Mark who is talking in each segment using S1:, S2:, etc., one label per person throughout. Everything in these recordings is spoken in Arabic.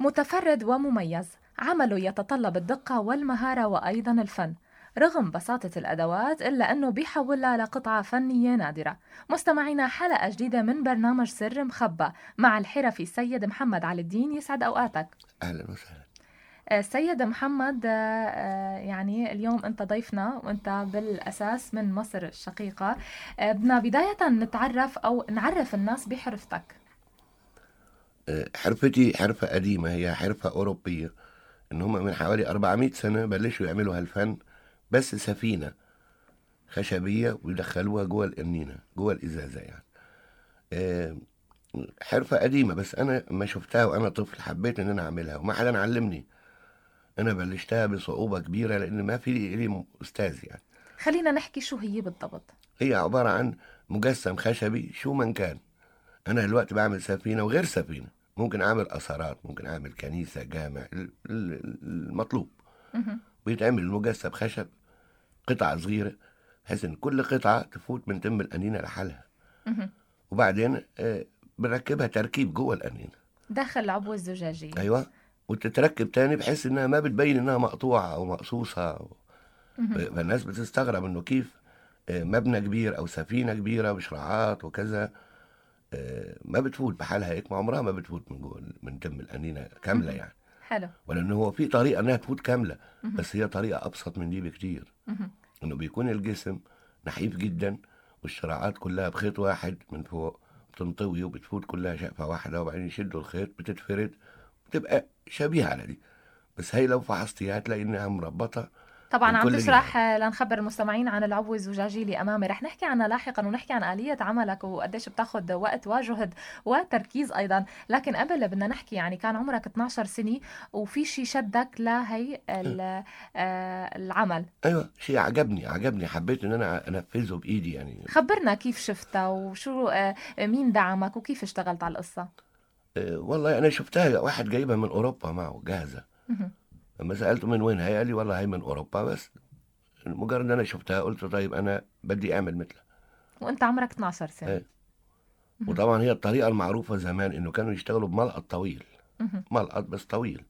S1: متفرد ومميز عمله يتطلب الدقة والمهارة وأيضا الفن. رغم بساطة الأدوات إلا أنه بيحولها لقطعة فنية نادرة. مستمعينا حلقة جديدة من برنامج سر مخبى مع الحرفي السيد محمد علي الدين يسعد أوقاتك.
S2: أهلا وسهلا.
S1: السيد محمد آه، آه، يعني اليوم أنت ضيفنا وأنت بالأساس من مصر الشقيقة. آه، بدنا بداية نتعرف أو نعرف الناس بحرفتك.
S2: آه، حرفتي حرفة قديمة هي حرفة أوروبية إن هم من حوالي 400 سنة بلشوا يعملوا هالفن بس سفينة خشبية ويدخلوها جوه القنينة جوه الإزازة يعني. آه، حرفة قديمة بس أنا لما شفتها وأنا طفل حبيت إن أنا أعملها وما حدا علمني. أنا بلشتها بصعوبة كبيرة لأن ما في لي أستاذ يعني.
S1: خلينا نحكي شو هي بالضبط.
S2: هي عبارة عن مجسم خشبي شو من كان. أنا دلوقتي بعمل سفينة وغير سفينة. ممكن أعمل أثارات ممكن أعمل كنيسة جامع ال- ال- المطلوب
S1: مهم.
S2: بيتعمل المجسم خشب قطعة صغيرة بحيث إن كل قطعة تفوت من تم القنينة لحالها. وبعدين آه، بنركبها تركيب جوه القنينة
S1: داخل العبوة الزجاجية
S2: أيوة وتتركب تاني بحيث إنها ما بتبين إنها مقطوعة أو مقصوصة
S1: مهم.
S2: فالناس بتستغرب إنه كيف آه، مبنى كبير أو سفينة كبيرة بشراعات وكذا ما بتفوت بحالها هيك ما عمرها ما بتفوت من جوه من تم القنينة كاملة
S1: مهم.
S2: يعني
S1: حلو
S2: ولأنه هو في طريقة إنها تفوت كاملة
S1: مهم.
S2: بس هي طريقة أبسط من دي بكتير. إنه بيكون الجسم نحيف جدا والشراعات كلها بخيط واحد من فوق بتنطوي وبتفوت كلها شقفة واحدة وبعدين يشدوا الخيط بتتفرد بتبقى شبيهة على دي بس هي لو فحصتيها هتلاقي إنها مربطة
S1: طبعا عم تشرح آه، لنخبر المستمعين عن العبوة الزجاجية اللي أمامي. رح نحكي عنها لاحقا ونحكي عن آلية عملك وقديش بتاخد وقت وجهد وتركيز أيضا. لكن قبل بدنا نحكي يعني كان عمرك 12 سنة وفي شي شدك لهي ال- آه، العمل.
S2: أيوة شيء عجبني عجبني. حبيت إن أنا أنفذه بإيدي يعني.
S1: خبرنا كيف شفتها وشو آه، مين دعمك وكيف اشتغلت على القصة؟
S2: والله أنا شفتها واحد جايبها من أوروبا معه جاهزة. لما سألته من وين هي قال لي والله هي من أوروبا بس. مجرد أنا شفتها قلت طيب أنا بدي أعمل مثلها.
S1: وأنت عمرك 12 سنة.
S2: إيه.
S1: مهم.
S2: وطبعا هي الطريقة المعروفة زمان إنه كانوا يشتغلوا بملقط طويل. ملقط بس طويل.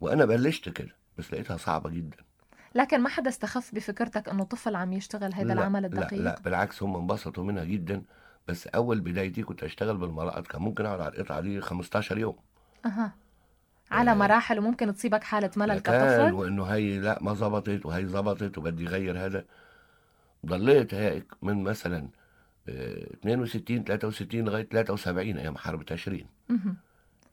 S2: وأنا بلشت كده بس لقيتها صعبة جدا.
S1: لكن ما حدا استخف بفكرتك إنه طفل عم يشتغل هذا
S2: لا
S1: العمل
S2: لا
S1: الدقيق؟
S2: لا بالعكس هم انبسطوا منها جدا. بس أول بدايتي كنت أشتغل بالملقط كان ممكن أقعد على القطعة دي 15 يوم.
S1: أها. على
S2: آه.
S1: مراحل وممكن تصيبك حالة ملل كطفل
S2: وإنه هي لا ما ظبطت وهي ظبطت وبدي أغير هذا ضليت هيك من مثلا آه، 62 63 لغاية 73 أيام حرب تشرين.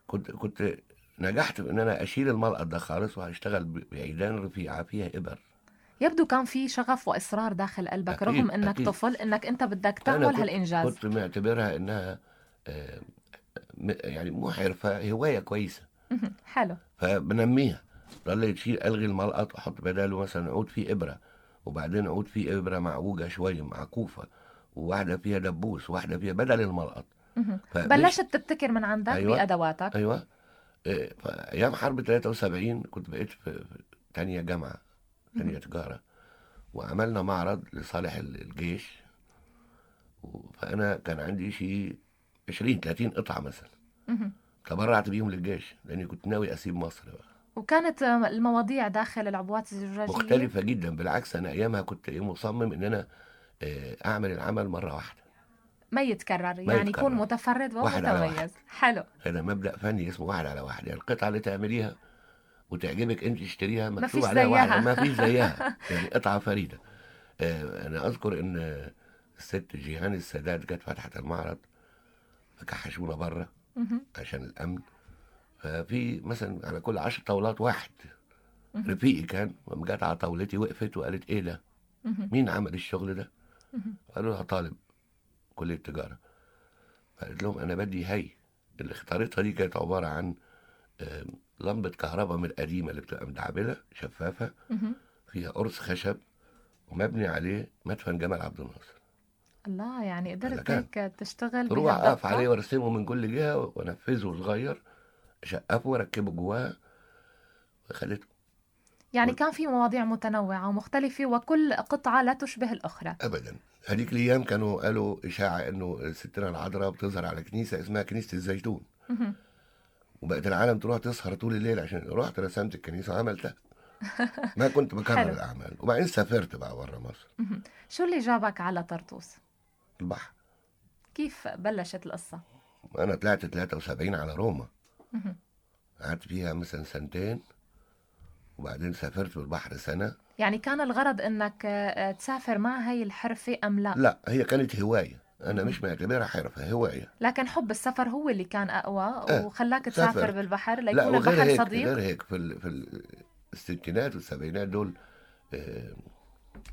S2: كنت كنت نجحت إن أنا أشيل الملقط ده خالص وهشتغل بعيدان رفيعه فيها إبر
S1: يبدو كان في شغف وإصرار داخل قلبك
S2: أكيد،
S1: رغم إنك
S2: أكيد.
S1: طفل إنك أنت بدك تعمل
S2: كنت-
S1: هالإنجاز
S2: كنت معتبرها إنها آه، يعني مو حرفة هواية
S1: كويسة. حلو.
S2: فبنميها ضليت شيل ألغي الملقط واحط بداله مثلا عود فيه إبرة. وبعدين عود فيه إبرة معوجه شوية معكوفه وواحدة فيها دبوس وواحدة فيها بدل الملقط.
S1: بلشت تبتكر من عندك
S2: أيوة.
S1: بأدواتك.
S2: أيوه. إيه، فأيام حرب 73 كنت بقيت في تانية جامعة تانية تجارة. وعملنا معرض لصالح ال- الجيش. فأنا كان عندي شيء 20 30 قطعة مثلا. تبرعت بيهم للجيش لأني كنت ناوي أسيب مصر بقى.
S1: وكانت المواضيع داخل العبوات الزجاجية؟
S2: مختلفة جدا بالعكس أنا أيامها كنت مصمم إن أنا آه، أعمل العمل مرة واحدة.
S1: ما يتكرر يعني
S2: يتكرر.
S1: يكون متفرد ومتميز حلو.
S2: هذا مبدأ فني اسمه واحد على واحد. يعني القطعة اللي تعمليها وتعجبك أنت تشتريها
S1: ما
S2: مكتوب عليها واحد. ما فيش زيها. يعني قطعة فريدة. آه، أنا أذكر إن الست جيهان السادات جت فتحت المعرض فكحشونا بره. عشان الأمن. ففي مثلا على كل عشر طاولات واحد. رفيقي كان جت على طاولتي وقفت وقالت إيه ده. مين عمل الشغل ده. قالوا لها طالب كلية تجارة. فقالت لهم أنا بدي هي اللي اختارتها دي كانت عبارة عن لمبة كهرباء من القديمه اللي بتبقى مدعبلة
S1: شفافة.
S2: فيها قرص خشب ومبني عليه مدفن جمال عبد الناصر.
S1: الله يعني قدرت. هيك تشتغل
S2: روح
S1: أقف
S2: عليه وأرسمه من كل جهة وأنفذه صغير أشقفه وأركبه جواه وخليته
S1: يعني
S2: وال-
S1: كان في مواضيع متنوعة ومختلفة وكل قطعة لا تشبه الأخرى
S2: ابدا هذيك الأيام كانوا قالوا إشاعة إنه ستنا العذراء بتظهر على كنيسة اسمها كنيسة الزيتون. وبقت العالم تروح تسهر طول الليل عشان رحت رسمت الكنيسة وعملتها ما كنت بكرر. الأعمال وبعدين سافرت بقى بره مصر.
S1: شو اللي جابك على طرطوس؟
S2: البحر
S1: كيف بلشت القصة؟
S2: أنا طلعت 73 على روما. قعدت فيها مثلا سنتين وبعدين سافرت بالبحر سنة
S1: يعني كان الغرض إنك آه، تسافر مع هاي الحرفة أم لا؟
S2: لا هي كانت هواية أنا مش معتبرها حرفة هواية
S1: لكن حب السفر هو اللي كان أقوى
S2: آه،
S1: وخلاك تسافر
S2: سافرت.
S1: بالبحر
S2: لا
S1: ليكون
S2: وغير
S1: البحر
S2: هيك
S1: صديق
S2: غير هيك في ال... في ال- الستينات والسبعينات دول آه،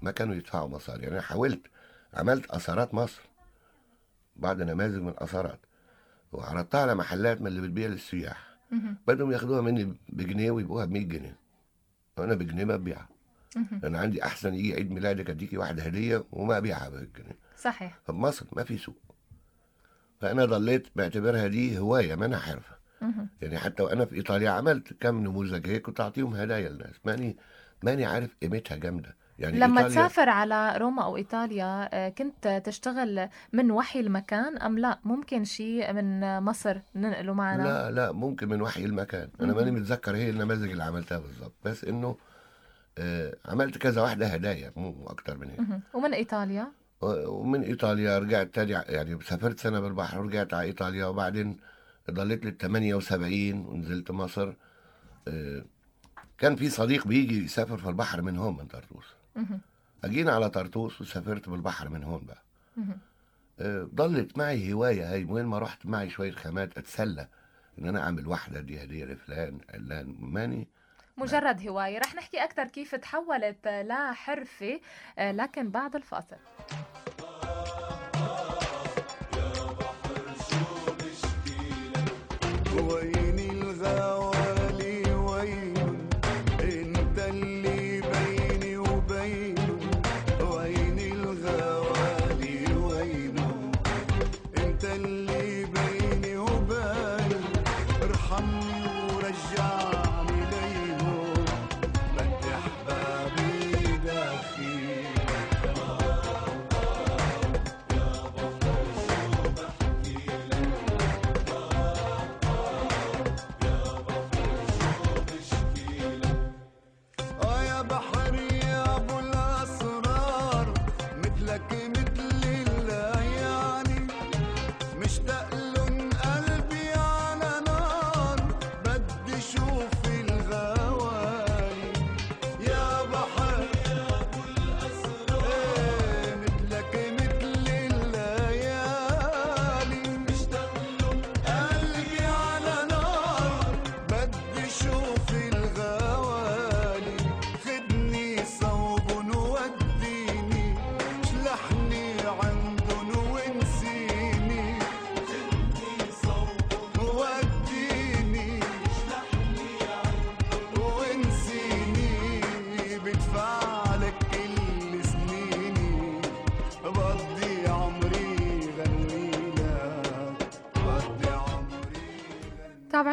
S2: ما كانوا يدفعوا مصاري يعني أنا حاولت عملت آثارات مصر بعض نماذج من الاثارات وعرضتها على محلات من اللي بتبيع للسياح. بدهم ياخدوها مني بجنيه ويبيعوها ب 100 جنيه. وأنا بجنيه ما ببيعها. أنا عندي أحسن يجي عيد ميلادك أديكي واحدة هدية وما أبيعها بالجنيه
S1: صحيح.
S2: ففي مصر ما في سوق. فأنا ضليت بعتبرها دي هواية ما أنا
S1: حرفة.
S2: يعني حتى وأنا في إيطاليا عملت كم نموذج هيك كنت اعطيهم هدايا للناس. ماني ماني عارف قيمتها جامدة. يعني
S1: لما
S2: إيطاليا
S1: تسافر على روما أو إيطاليا آه، كنت تشتغل من وحي المكان أم لا ممكن شيء من مصر ننقله معنا
S2: لا لا ممكن من وحي المكان أنا ماني. متذكر هي النماذج اللي عملتها بالظبط بس إنه آه عملت كذا واحدة هدايا مو أكتر من هيك.
S1: ومن إيطاليا
S2: ومن إيطاليا رجعت تاني يعني سافرت سنة بالبحر ورجعت على إيطاليا وبعدين ضليت لل 78 ونزلت مصر آه، كان في صديق بيجي يسافر في البحر من هون من طرطوس. أجينا على طرطوس وسافرت بالبحر من هون بقى. آه، ضلت معي هواية هاي وين ما رحت معي شوية خامات أتسلى إن أنا أعمل واحدة دي هدية لفلان علان ماني.
S1: مجرد هواية. رح نحكي أكثر كيف تحولت لحرفة آه، لكن بعد الفاصل.
S3: وين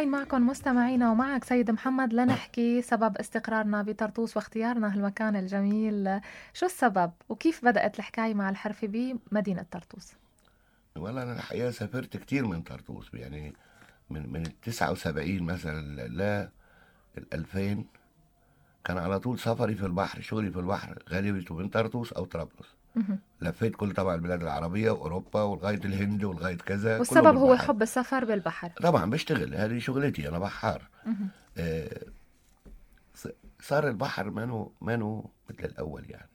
S1: تابعين معكم مستمعينا ومعك سيد محمد لنحكي سبب استقرارنا بطرطوس واختيارنا هالمكان الجميل. شو السبب؟ وكيف بدأت الحكاية مع الحرفة بمدينة طرطوس؟
S2: والله أنا الحقيقة سافرت كتير من طرطوس يعني من من ال 79 مثلا ل ال 2000 كان على طول سفري في البحر شغلي في البحر غالبيته من طرطوس أو طرابلس. لفيت كل طبعا البلاد العربية وأوروبا ولغاية الهند ولغاية كذا.
S1: والسبب هو. حب السفر بالبحر.
S2: طبعا بشتغل هذه شغلتي أنا بحار. آه، صار البحر مانو مانو مثل الأول يعني.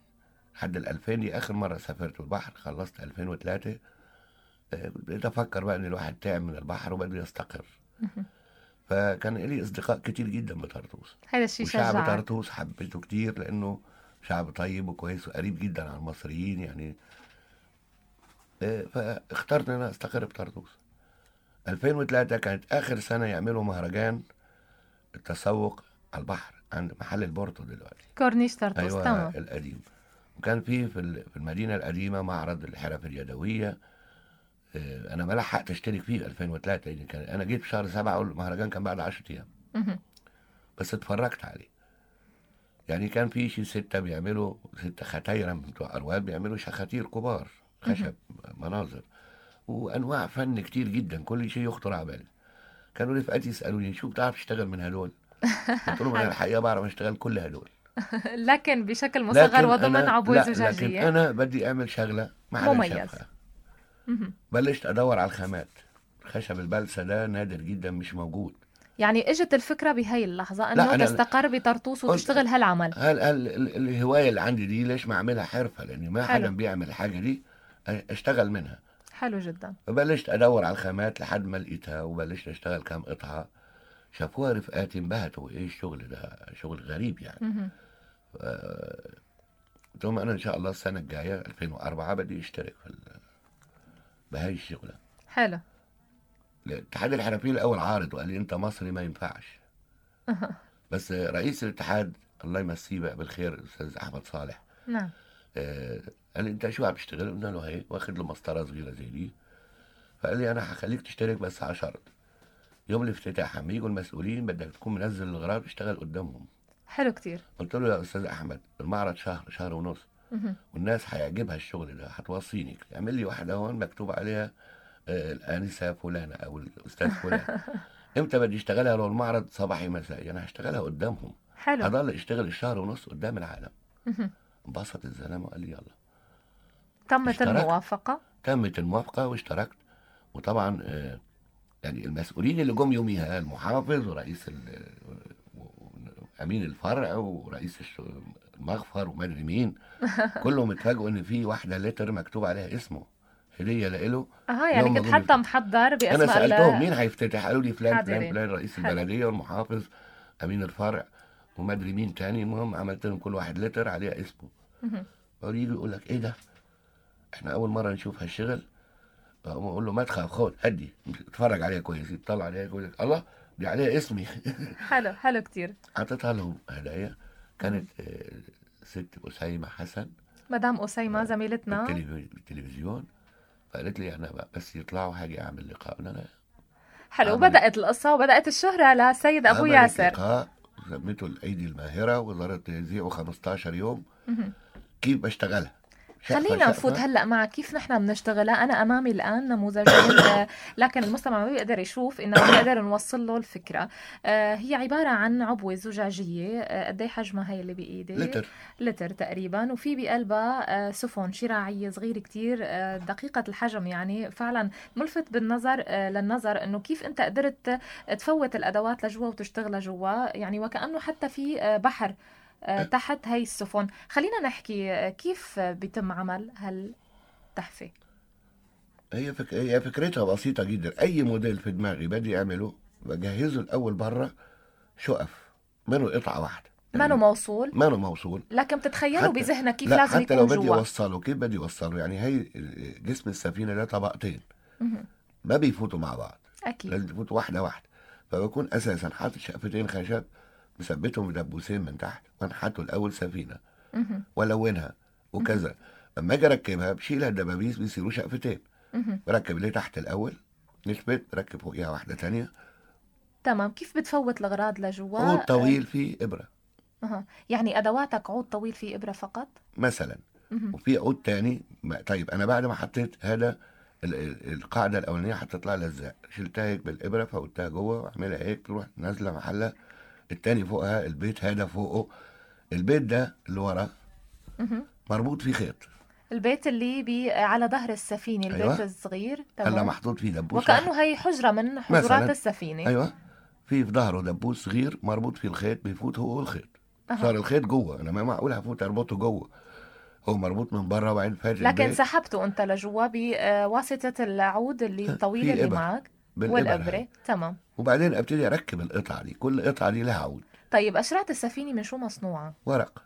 S2: لحد ال 2000 دي آخر مرة سافرت البحر خلصت 2003 آه، بديت أفكر بقى إن الواحد تعب من البحر وبده يستقر. فكان لي أصدقاء كتير جدا بطرطوس.
S1: هذا الشيء
S2: وشعب
S1: شجعك.
S2: طرطوس حبيته كتير لأنه شعب طيب وكويس وقريب جدا على المصريين يعني. آه، فاخترت إن أنا أستقر بطرطوس 2003 كانت آخر سنة يعملوا مهرجان التسوق على البحر عند محل البورتو دلوقتي.
S1: كورنيش طرطوس
S2: أيوه
S1: تمام.
S2: القديم. وكان في في ال- في المدينة القديمة معرض الحرف اليدوية. آه، أنا ما لحقت أشترك فيه 2003 يعني كان أنا جيت في شهر سبعة والمهرجان كان بعد 10
S1: أيام.
S2: بس اتفرجت عليه. يعني كان في شي ستة بيعملوا ستة ختايرة بتوع أرواد بيعملوا شخاتير كبار خشب مناظر. وأنواع فن كتير جدا كل شيء يخطر على بالي. كانوا رفقاتي يسألوني شو بتعرف تشتغل من هدول؟ قلت لهم أنا الحقيقة بعرف أشتغل كل هدول.
S1: لكن بشكل مصغر وضمن
S2: أنا-
S1: عبوة
S2: لا، لكن
S1: زجاجية
S2: أنا بدي أعمل شغلة ما حدا
S1: مميز.
S2: بلشت أدور على الخامات. خشب البلسة ده نادر جدا مش موجود.
S1: يعني إجت الفكرة بهي اللحظة
S2: لا،
S1: انه
S2: أنا-
S1: تستقر بطرطوس وتشتغل هالعمل.
S2: هل هل ال- الهواية اللي عندي دي ليش ما أعملها حرفة؟ لأني ما
S1: حلو.
S2: حدا بيعمل الحاجة دي أشتغل منها.
S1: حلو جدا.
S2: فبلشت أدور على الخامات لحد ما لقيتها وبلشت أشتغل كام قطعة. شافوها رفقاتي انبهتوا إيه الشغل ده شغل غريب يعني.
S1: مهم.
S2: قلت لهم أنا إن شاء الله السنة الجاية 2004 بدي أشترك في بهاي الشغلة.
S1: حلو.
S2: الاتحاد الحرفي الأول عارض وقال لي أنت مصري ما ينفعش. بس رئيس الاتحاد الله يمسيه بقى بالخير الأستاذ أحمد صالح.
S1: نعم.
S2: آه، قال لي أنت شو عم تشتغل؟ قلنا له هي واخد له مسطرة صغيرة زي دي. فقال لي أنا هخليك تشترك بس على شرط يوم الافتتاح لما يجوا المسؤولين بدك تكون منزل الاغراض تشتغل قدامهم.
S1: حلو كتير.
S2: قلت له يا أستاذ أحمد المعرض شهر شهر ونص. والناس هيعجبها الشغل ده هتوصيني. اعمل لي واحدة هون مكتوب عليها الانسه فلانة أو الأستاذ فلان إمتى بدي أشتغلها لو المعرض صباحي مسائي؟ أنا هشتغلها قدامهم.
S1: حلو.
S2: هضل اشتغل الشهر ونص قدام العالم. انبسط الزلمة وقال لي يلا.
S1: تمت
S2: اشتركت.
S1: الموافقة؟
S2: تمت الموافقة واشتركت. وطبعا آه، يعني المسؤولين اللي جم يوميها المحافظ ورئيس أمين الفرع ورئيس المغفر وما أدري مين كلهم اتفاجئوا إن في واحدة لتر مكتوب عليها اسمه. هدية لإله
S1: آه يعني كنت حتى محضر بأسماء
S2: أنا
S1: ال-
S2: سألتهم مين هيفتتح قالوا لي فلان فلان. فلان رئيس
S1: حلو.
S2: البلدية والمحافظ أمين الفرع وما أدري مين تاني. المهم عملت لهم كل واحد لتر عليها اسمه.
S1: مهم.
S2: يجي يقول لك إيه ده؟ إحنا أول مرة نشوف هالشغل. اقوم أقول له ما تخاف خد هدي. اتفرج عليها كويس يطلع عليها كويس. الله دي عليها اسمي.
S1: حلو حلو كتير.
S2: اعطيتها لهم هدايا. كانت آه، ست اسيمه حسن.
S1: مدام أسيمة زميلتنا.
S2: بالتلفزيون- بالتلفزيون. فقالت لي أنا بقى بس يطلعوا هاجي أعمل لقاء. قلنا لا.
S1: حلو وبدأت القصة وبدأت الشهرة لسيد
S2: عملت
S1: ياسر.
S2: لقاء سميته الأيدي الماهرة وظهرت تذيعه 15 يوم. كيف بشتغلها؟
S1: خلينا. نفوت هلأ مع كيف نحن بنشتغلها أنا أمامي الآن نموذجين آه، لكن المستمع ما بيقدر يشوف إنه بنقدر نوصل له الفكرة. آه، هي عبارة عن عبوة زجاجية آه، قد إيه حجمها هي اللي بإيدي؟
S2: لتر.
S1: لتر تقريبا. وفي بقلبها سفن شراعية صغيرة كتير دقيقة الحجم يعني. فعلا ملفت بالنظر للنظر إنه كيف أنت قدرت تفوت الأدوات لجوا وتشتغلها جوا يعني وكأنه حتى في بحر. تحت هاي السفن. خلينا نحكي آه، كيف آه، بيتم عمل هالتحفة؟
S2: هي فك... هي فكرتها بسيطة جدا. أي موديل في دماغي بدي أعمله بجهزه الأول برا شقف منه قطعة واحدة.
S1: ما له موصول؟
S2: منه موصول.
S1: لكن بتتخيلوا
S2: حتى-
S1: بذهنك كيف
S2: لا
S1: لازم
S2: حتى لو
S1: يكون
S2: بدي
S1: جوا؟
S2: أوصله كيف بدي أوصله؟ يعني هي جسم السفينة ده طبقتين. ما بيفوتوا مع بعض.
S1: أكيد.
S2: لازم يفوتوا واحدة واحدة. فبكون أساسا حاطط شقفتين خشب مثبتهم بدبوسين من تحت وانحته الأول سفينة
S1: مهم.
S2: والونها وكذا. أما أجي أركبها بشيلها الدبابيس بيصيروا شقفتين. بركب اللي تحت الأول نثبت بركب فوقيها واحدة تانية.
S1: تمام. كيف بتفوت الأغراض لجوا؟
S2: عود طويل فيه إبرة.
S1: أها. يعني أدواتك عود طويل فيه إبرة فقط؟
S2: مثلا. وفي عود تاني طيب أنا بعد ما حطيت هذا ال- ال- القاعدة الأولانية لها لزاق شلتها هيك بالإبرة فوتها جوه واعملها هيك تروح نازلة محلها. التاني فوقها البيت هذا فوقه البيت ده اللي ورا. مربوط فيه خيط
S1: البيت اللي بي على ظهر السفينة البيت
S2: أيوة.
S1: الصغير
S2: هلا
S1: تمام
S2: محطوط فيه دبوس.
S1: وكأنه هي حجرة من حجرات
S2: مثلاً.
S1: السفينة
S2: أيوه في في ظهره دبوس صغير مربوط فيه الخيط بيفوت هو والخيط
S1: أها.
S2: صار الخيط جوه أنا ما معقول هفوت أربطه جوه هو مربوط من بره وبعدين فات
S1: لكن
S2: البيت
S1: سحبته أنت لجوا بواسطة العود اللي الطويل اللي
S2: إبر.
S1: معك
S2: والأبرة.
S1: تمام.
S2: وبعدين أبتدي أركب القطعة دي. كل قطعه دي لها عود.
S1: طيب اشرات السفينة من شو مصنوعة؟
S2: ورق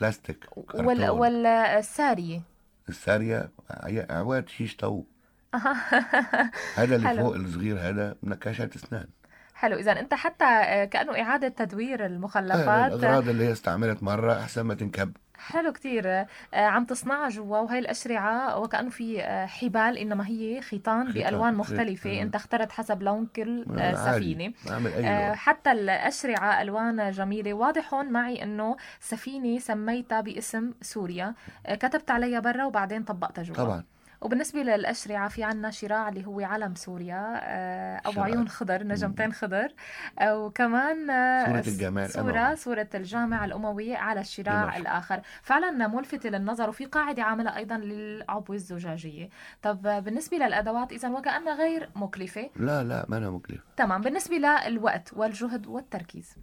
S2: بلاستيك كرتون.
S1: والساريه
S2: السارية. عي- عواد شيش طاووق.
S1: أها.
S2: هذا اللي. فوق الصغير هذا منكشات أسنان.
S1: حلو. اذا أنت حتى آه، كأنه إعادة تدوير
S2: آه،
S1: المخلفات
S2: الأغراض اللي هي استعملت مرة أحسن ما تنكب.
S1: حلو كتير. آه، عم تصنعها جوا وهي الأشرعة وكأنه في آه، حبال إنما هي خيطان
S2: خيطان،
S1: بألوان مختلفة. أنت اخترت حسب لون كل آه،
S2: عادي.
S1: سفينة.
S2: لون.
S1: حتى الأشرعة ألوان جميلة. واضح هون معي أنه سفينة سميتها باسم سوريا. كتبت عليها برا وبعدين طبقتها جوا.
S2: طبعا.
S1: وبالنسبة للأشرعة في عنا شراع اللي هو علم سوريا آه، أبو. عيون خضر نجمتين خضر آه، وكمان آه،
S2: صورة الجامع
S1: صورة
S2: الأموي.
S1: صورة الجامع الأموي على الشراع
S2: دمشق.
S1: الآخر فعلا ملفتة للنظر وفي قاعدة عاملة أيضا للعبوة الزجاجية طب آه، بالنسبة للأدوات إذا وكأنها غير مكلفة
S2: لا لا ما أنا مكلف
S1: تمام بالنسبة للوقت والجهد والتركيز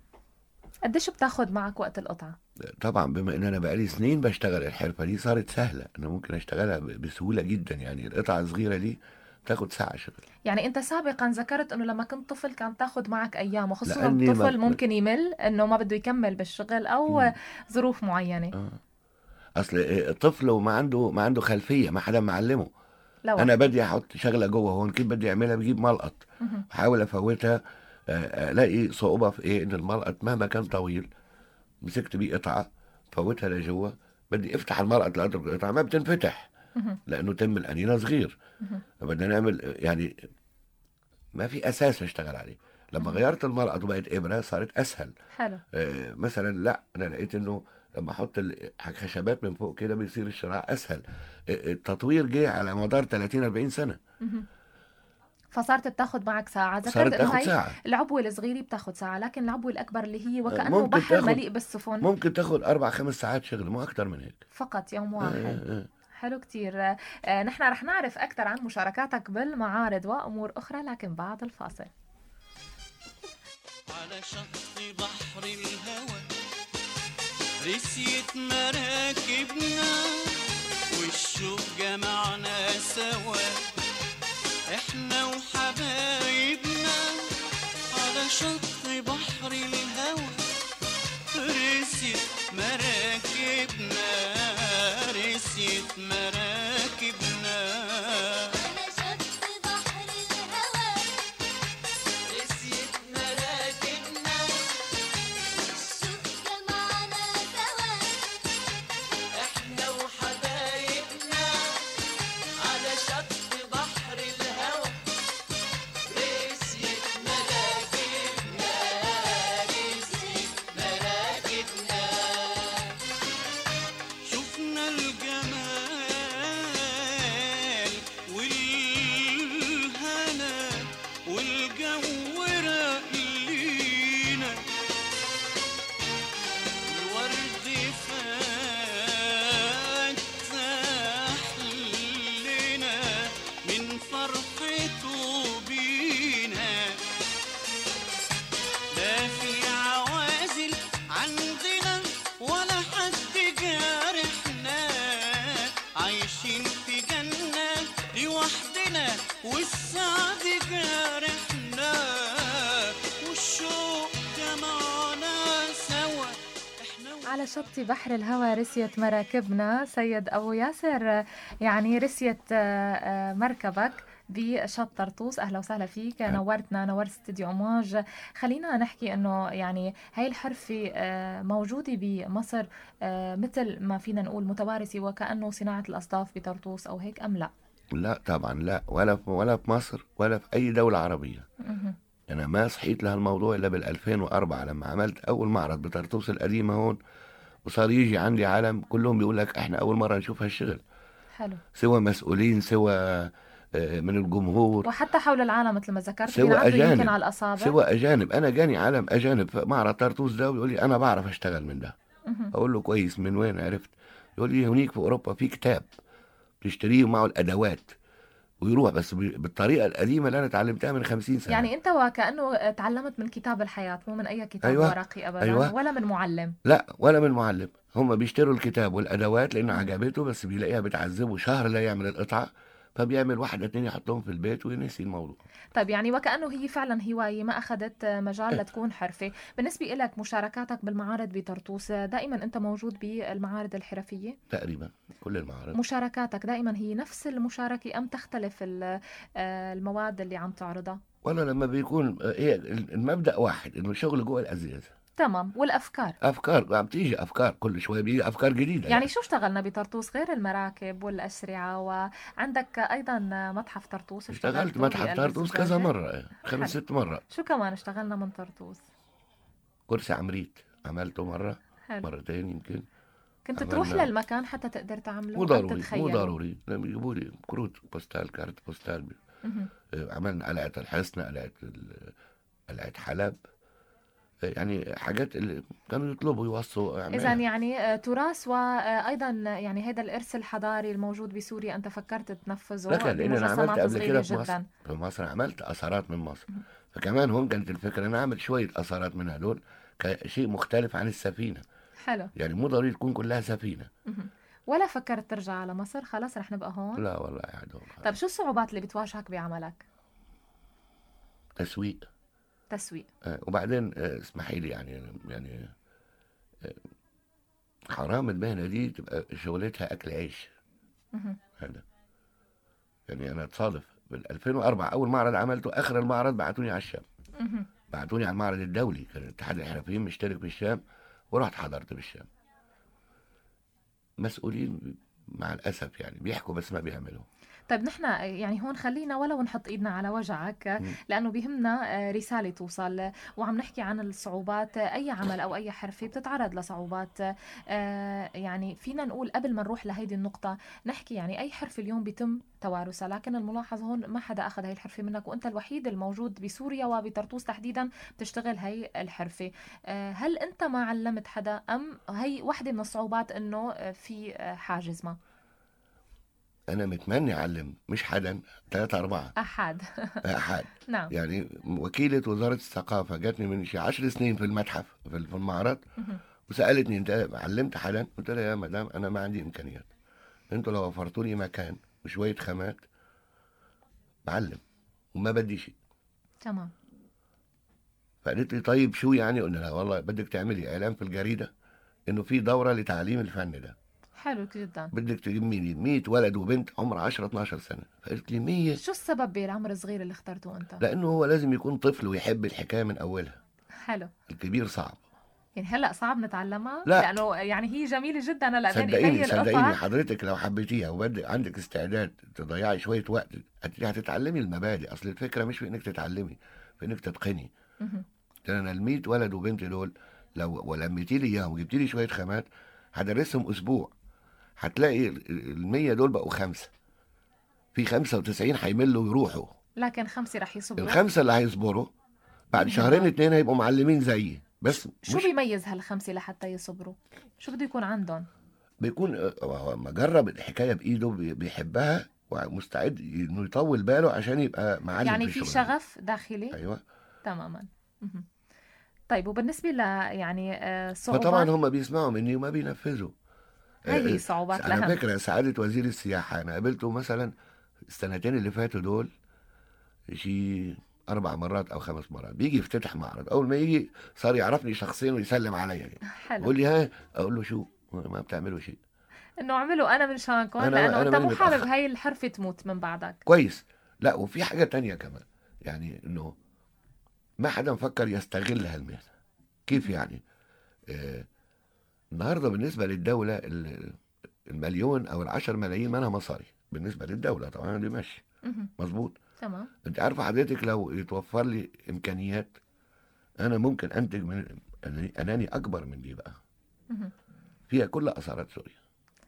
S1: قديش بتاخد معك وقت القطعة؟
S2: طبعا بما إن أنا بقالي سنين بشتغل الحرفة دي صارت سهلة. أنا ممكن أشتغلها بسهولة جدا يعني. القطعة الصغيرة دي تاخد ساعة شغل.
S1: يعني أنت سابقا ذكرت إنه لما كنت طفل كان تاخذ معك أيام وخصوصا الطفل
S2: ما-
S1: ممكن يمل إنه ما بده يكمل بالشغل أو
S2: مم.
S1: ظروف معينة.
S2: آه. أصل الطفل وما عنده ما عنده خلفية ما حدا معلمه.
S1: لو
S2: أنا بدي أحط شغلة جوه هون كيف بدي أعملها؟ بجيب ملقط. بحاول أفوتها آه، ألاقي صعوبة في إيه؟ إن الملقط مهما كان طويل مسكت بيه قطعة فوتها لجوا بدي افتح الملقط لاترك القطعة ما بتنفتح. لأنه تم الانينه صغير.
S1: مهم.
S2: بدنا نعمل يعني ما في أساس اشتغل عليه. لما غيرت الملقط وبقت إبرة صارت أسهل.
S1: حلو.
S2: آه، مثلا لا أنا لقيت إنه لما أحط الخشبات من فوق كده بيصير الشراع أسهل. آه، التطوير جه على مدار 30 40
S1: سنة. فصارت بتاخذ معك ساعة. ذكرت
S2: صارت إنه
S1: هي
S2: ساعة.
S1: العبوة الصغيرة بتاخذ ساعة لكن العبوة الأكبر اللي هي وكأنه
S2: ممكن
S1: بحر
S2: تاخد-
S1: مليء بالسفن.
S2: ممكن تاخد أربع خمس ساعات شغل مو أكتر من هيك.
S1: فقط يوم
S2: آه،
S1: واحد.
S2: آه، آه.
S1: حلو كتير. آه، آه، نحن رح نعرف أكثر عن مشاركاتك بالمعارض وأمور أخرى لكن بعد الفاصل.
S4: على شط بحر الهوى رسيت مراكبنا والشوق جمعنا سوا. إحنا وحبايبنا على شط بحر الهوى رسيت مراكبنا رسيت مراكبنا.
S5: شط بحر الهوى
S4: رسيت مراكبنا.
S1: سيد أبو ياسر يعني رسيت آه، آه، مركبك بشط طرطوس. أهلا وسهلا فيك. نورتنا نورت استديو امواج خلينا نحكي إنه يعني هاي الحرفه آه، موجودة بمصر مثل ما فينا نقول متوارثة وكأنه صناعة الأصداف بطرطوس أو هيك أم لا؟
S2: لا طبعا لا. ولا في ولا في مصر ولا في أي دولة
S1: عربية.
S2: أنا ما صحيت لهالموضوع إلا بال 2004 لما عملت أول معرض بطرطوس القديمة هون. وصار يجي عندي عالم كلهم بيقول لك إحنا أول مرة نشوف هالشغل.
S1: حلو.
S2: سوى مسؤولين سوى آه، من الجمهور.
S1: وحتى حول العالم مثل ما ذكرت
S2: سوى
S1: بينعدوا يمكن
S2: أجانب.
S1: على الأصابع.
S2: سوى أجانب. أنا جاني عالم أجانب في معرض طرطوس ده ويقول لي أنا بعرف أشتغل من ده. أقول له كويس من وين عرفت؟ يقول لي هنيك في أوروبا في كتاب بتشتريه ومعه الأدوات. ويروح بس بالطريقة القديمة اللي أنا اتعلمتها من 50 سنة
S1: يعني أنت وكأنه تعلمت من كتاب الحياة مو من أي كتاب
S2: أيوة.
S1: ورقي ابدا
S2: أيوة.
S1: ولا من معلم
S2: لا ولا من معلم هم بيشتروا الكتاب والأدوات لأنه عجبته بس بيلاقيها بتعذبه شهر لا يعمل القطعة فبيعمل واحد اتنين يحطهم في البيت وينسي الموضوع.
S1: طيب يعني وكأنه هي فعلا هواية ما أخذت مجال
S2: إيه.
S1: لتكون حرفة. بالنسبة لك مشاركاتك بالمعارض بطرطوس دائما أنت موجود بالمعارض الحرفية؟
S2: تقريبا كل المعارض.
S1: مشاركاتك دائما هي نفس المشاركة أم تختلف ال- المواد اللي عم تعرضها؟
S2: ولا لما بيكون هي المبدأ واحد إنه شغل جوه الأزياز.
S1: تمام. والأفكار؟
S2: أفكار عم تيجي أفكار كل شوية بيجي أفكار جديدة.
S1: يعني شو اشتغلنا بطرطوس غير المراكب والأشرعة وعندك أيضا متحف طرطوس
S2: اشتغلت متحف طرطوس كذا. مرة خمس ست مرات.
S1: شو كمان اشتغلنا من طرطوس؟
S2: كرسي عمريت عملته مرة
S1: حلو.
S2: مرتين يمكن.
S1: كنت تروح للمكان حتى تقدر تعمله؟
S2: مو ضروري مو؟ ضروري. لما يجيبوا لي كروت postale carte
S1: postale.
S2: آه، عملنا قلعة الحصن قلعة ال- قلعة حلب. يعني حاجات اللي كانوا يطلبوا يوصوا اعملها
S1: يعني آه، تراث وأيضا يعني هذا الإرث الحضاري الموجود بسوريا أنت فكرت تنفذه
S2: لكن لأن أنا عملت قبل كده في مصر. في مصر عملت آثارات من مصر. فكمان هون كانت الفكرة إن أنا أعمل شوية آثارات من هدول كشيء مختلف عن السفينة.
S1: حلو.
S2: يعني مو ضروري تكون كلها
S1: سفينة. ولا فكرت ترجع على مصر؟ خلص رح نبقى هون.
S2: لا والله قاعد هون
S1: طيب شو الصعوبات اللي بتواجهك بعملك؟
S2: تسويق.
S1: تسويق.
S2: آه، وبعدين آه، اسمحي لي يعني يعني آه، حرام المهنة دي تبقى شغلتها أكل عيش. هذا. يعني أنا أتصادف بال 2004 أول معرض عملته آخر المعرض بعتوني على الشام. بعتوني على المعرض الدولي كان اتحاد الحرفيين مشترك بالشام ورحت حضرت بالشام. مسؤولين مع الأسف يعني بيحكوا بس ما بيعملوا.
S1: طيب نحن يعني هون خلينا ولو نحط إيدنا على وجعك. لأنه بيهمنا آه، رسالة توصل وعم نحكي عن الصعوبات أي عمل أو أي حرفة بتتعرض لصعوبات آه، يعني فينا نقول قبل ما نروح لهيدي النقطة نحكي يعني أي حرفه اليوم بيتم توارثها لكن الملاحظ هون ما حدا أخذ هي الحرفة منك وأنت الوحيد الموجود بسوريا وبطرطوس تحديدا بتشتغل هي الحرفة آه، هل أنت ما علمت حدا أم هي وحدة من الصعوبات إنه آه، في آه، حاجز ما
S2: أنا متمني أعلم مش حدا ثلاثة أربعة.
S1: أحد.
S2: أحد.
S1: نعم.
S2: يعني وكيلة وزارة الثقافة جاتني من شي عشر سنين في المتحف في المعرض
S1: مهم.
S2: وسألتني أنت علمت حدا؟ قلت لها يا مدام أنا ما عندي إمكانيات. أنتوا لو وفرتوا لي مكان وشوية خامات بعلم وما بدي شيء.
S1: تمام.
S2: فقالت لي طيب شو يعني؟ قلنا لها والله بدك تعملي إعلان في الجريدة إنه في دورة لتعليم الفن ده.
S1: حلو جدا.
S2: بدك تجيبي لي 100 ولد وبنت عمر 10 12 سنة. فقلت لي 100
S1: شو السبب بالعمر الصغير اللي اخترته أنت؟
S2: لأنه هو لازم يكون طفل ويحب الحكاية من أولها.
S1: حلو.
S2: الكبير صعب.
S1: يعني هلأ صعب نتعلمها؟
S2: لا.
S1: لأنه يعني هي جميلة جدا هلأ. بين
S2: صدقيني صدقيني حضرتك لو حبيتيها وبدك عندك استعداد تضيعي شوية وقت هت- هتتعلمي المبادئ. أصل الفكرة مش في إنك تتعلمي في إنك تتقني. أنا ال 100 ولد وبنت دول لو ولميتي لي إياهم وجبتي لي شوية خامات هدرسهم أسبوع. هتلاقي ال 100 دول بقوا خمسة. في 95 هيملوا ويروحوا.
S1: لكن خمسة رح يصبروا.
S2: الخمسة اللي هيصبروا بعد. شهرين اتنين هيبقوا معلمين زيي. بس
S1: شو
S2: مش
S1: بيميز هالخمسة لحتى يصبروا؟ شو بده يكون عندهم؟
S2: بيكون آه، هو لما جرب الحكاية بإيده بي- بيحبها ومستعد إنه يطول باله عشان يبقى معلم
S1: يعني
S2: في
S1: شغف داخلي؟
S2: أيوه.
S1: تماما. طيب وبالنسبة ل يعني آه، صعوبات
S2: فطبعا هم بيسمعوا مني وما بينفذوا.
S1: هي
S2: آه،
S1: الصعوبات
S2: على
S1: الاهم
S2: فكرة سعادة وزير السياحة أنا قابلته مثلا السنتين اللي فاتوا دول شي أربع مرات أو خمس مرات بيجي يفتتح معرض أول ما يجي صار يعرفني شخصيا ويسلم عليا.
S1: حلو.
S2: يقول لي ها؟ أقول له شو؟ ما بتعملوا شيء.
S1: إنه اعملوا أنا من شانكم
S2: أنا-
S1: لأنه
S2: أنت
S1: مو حابب. هاي الحرفه تموت من بعدك.
S2: كويس. لا وفي حاجة تانية كمان يعني إنه ما حدا مفكر يستغل هالمهنة. كيف يعني؟ آه النهاردة بالنسبة للدولة ال- المليون أو العشر ملايين منها مصاري بالنسبة للدولة طبعا دي ماشي. مظبوط.
S1: تمام.
S2: أنت عارفة حضرتك لو يتوفر لي إمكانيات أنا ممكن أنتج من أناني- أناني أكبر من دي بقى. فيها كل أثارات سوريا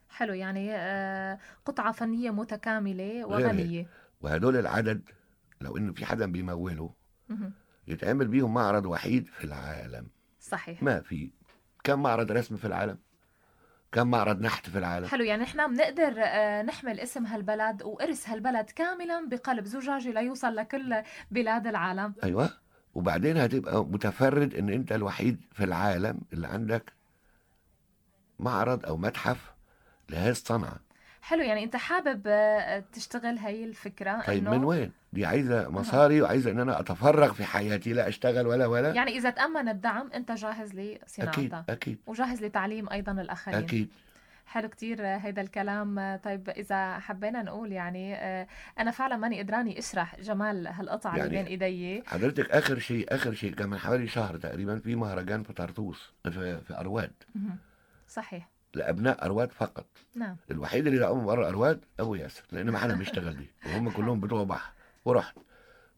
S1: حلو يعني آه، قطعة فنية متكاملة
S2: غير
S1: وغنية.
S2: وهدول العدد لو انه في حدا بيموله. يتعمل بيهم معرض وحيد في العالم.
S1: صحيح.
S2: ما في. كم معرض رسم في العالم؟ كم معرض نحت في العالم؟
S1: حلو يعني نحن بنقدر آه، نحمل اسم هالبلد وإرث هالبلد كاملا بقلب زجاجة ليوصل لكل بلاد العالم.
S2: أيوه. وبعدين هتبقى متفرد إن أنت الوحيد في العالم اللي عندك معرض أو متحف لهذه الصنعه
S1: حلو يعني أنت حابب آه، تشتغل هي الفكرة
S2: طيب من وين؟ دي عايزة مصاري وعايزة إن أنا أتفرغ في حياتي لا أشتغل ولا ولا.
S1: يعني إذا تأمن الدعم أنت جاهز
S2: أكيد
S1: لصناعتها
S2: أكيد.
S1: وجاهز لتعليم أيضا الآخرين.
S2: أكيد.
S1: حلو كتير هيدا الكلام. طيب إذا حبينا نقول يعني آه، أنا فعلا ماني قدراني أشرح جمال هالقطعة اللي
S2: يعني
S1: بين إيدي.
S2: حضرتك آخر شيء آخر شيء كان من حوالي شهر تقريبا في مهرجان في طرطوس في, في أرواد.
S1: مهم. صحيح.
S2: لأبناء أرواد فقط.
S1: نعم.
S2: الوحيد اللي لقوه بره أرواد أبو ياسر لأن ما حدا بيشتغل دي وهم كلهم بتوع بحر. ورحت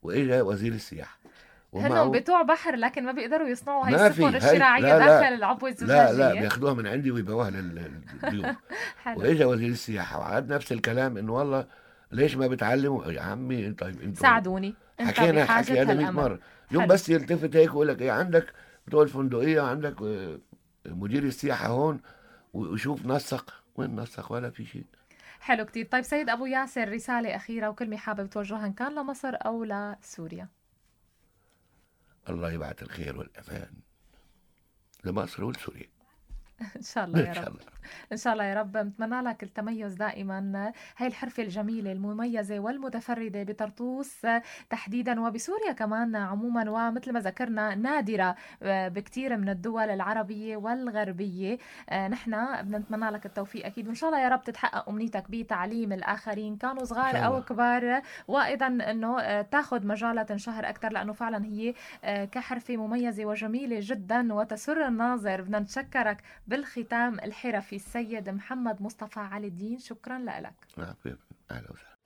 S2: واجا وزير السياحة.
S1: هنهم بتوع بحر لكن ما بيقدروا يصنعوا هاي السفن الشراعية
S6: لا، لا.
S1: داخل العبوه الزجاجيه
S6: لا لا بياخدوها من عندي ويبيعوها لل- للضيوف. واجا وزير السياحة. وعاد نفس الكلام إنه والله ليش ما بتعلموا؟ يا عمي طيب أنتوا
S1: ساعدوني. انت
S6: حكينا الحكي هذا 100
S1: هالامر
S6: مرة. يوم. بس يلتفت هيك ويقول لك إيه عندك بتوع الفندقية عندك آه، مدير السياحة هون وشوف نسق. وين نسق؟ ولا في شيء.
S1: حلو كتير. طيب سيد أبو ياسر رسالة أخيرة وكلمه حابب توجهها إن كان لمصر أو لسوريا
S6: الله يبعث الخير والأمان لمصر ولسوريا.
S1: ان شاء الله يا رب. إن شاء الله يا رب. نتمنى لك التميز دائما. هاي الحرفة الجميلة المميزة والمتفردة بطرطوس تحديدا وبسوريا كمان عموما ومثل ما ذكرنا نادرة بكثير من الدول العربية والغربية. نحن بدنا نتمنى لك التوفيق أكيد. وإن شاء الله يا رب تتحقق أمنيتك بتعليم الآخرين. كانوا صغار
S6: أو.
S1: كبار. وأيضا إنه تاخذ مجالها تنشهر أكثر لأنه فعلا هي كحرفة مميزة وجميلة جدا وتسر الناظر. بدنا نتشكرك بالختام الحرفي السيد محمد مصطفى علي الدين شكرا لك.
S6: أهلا وسهلا